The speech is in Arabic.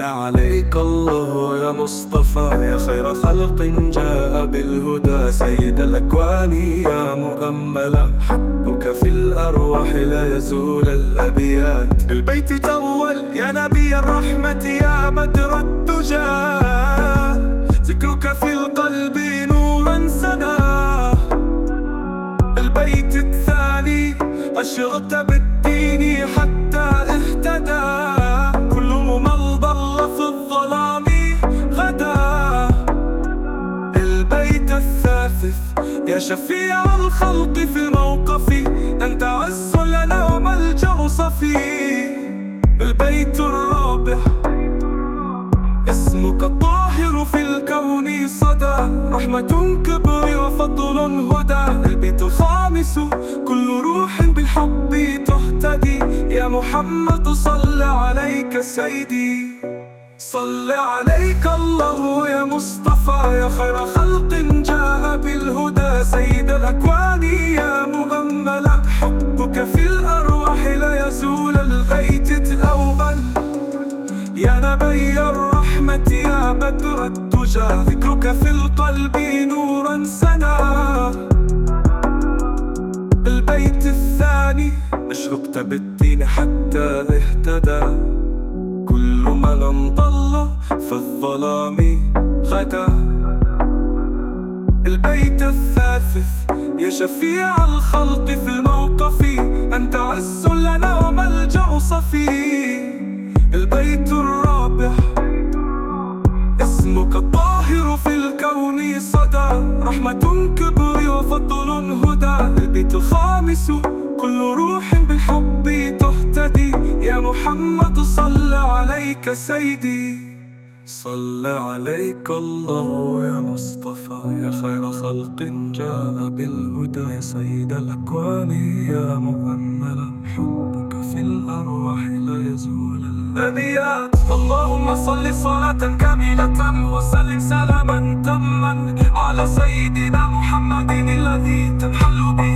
عليك الله يا مصطفى. يا خير خلق جاء بالهدى. سيد الأكوان يا مؤملا. حبك في الأرواح لا يزول الأبيات. بالبيت تول يا نبي الرحمة يا بدر الدجى ذكرك في القلب نورا سنا. البيت الثاني أشرت بالدين حتى اهتدى. يا شفيع الخلق في موقفي. أنت عز لنا وملجأ صفي. البيت الرابع اسمك الطاهر في الكون صدى. رحمة كبر وفضل هدى. البيت الخامس كل روح بالحب تهتدي. يا محمد صل عليك سيدي. صل عليك الله يا مصطفى. يا خير خلق يا نبي الرحمة يا بدر الدجى. ذكرك في القلب نورا سنا. البيت الثاني أشرقت بالدين حتى اهتدى. كل من ضل في الظلام غدا. البيت الثالث يا شفيع الخلق في الموقف. أنت عز لنا وملجأ صفي. رحمة كبر وفضل هدى. البيت الخامس كل روح بالحب تهتدي. يا محمد صل عليك سيدي. صل عليك الله يا مصطفى. يا خير خلق جاء بالهدى. يا سيد الأكوان يا مؤملا حبك في الأرواح لا يزول الأبيات اللهم صل صلاة كاملة وسلم سلاما تاما. على سيدنا محمد الذي تنحل به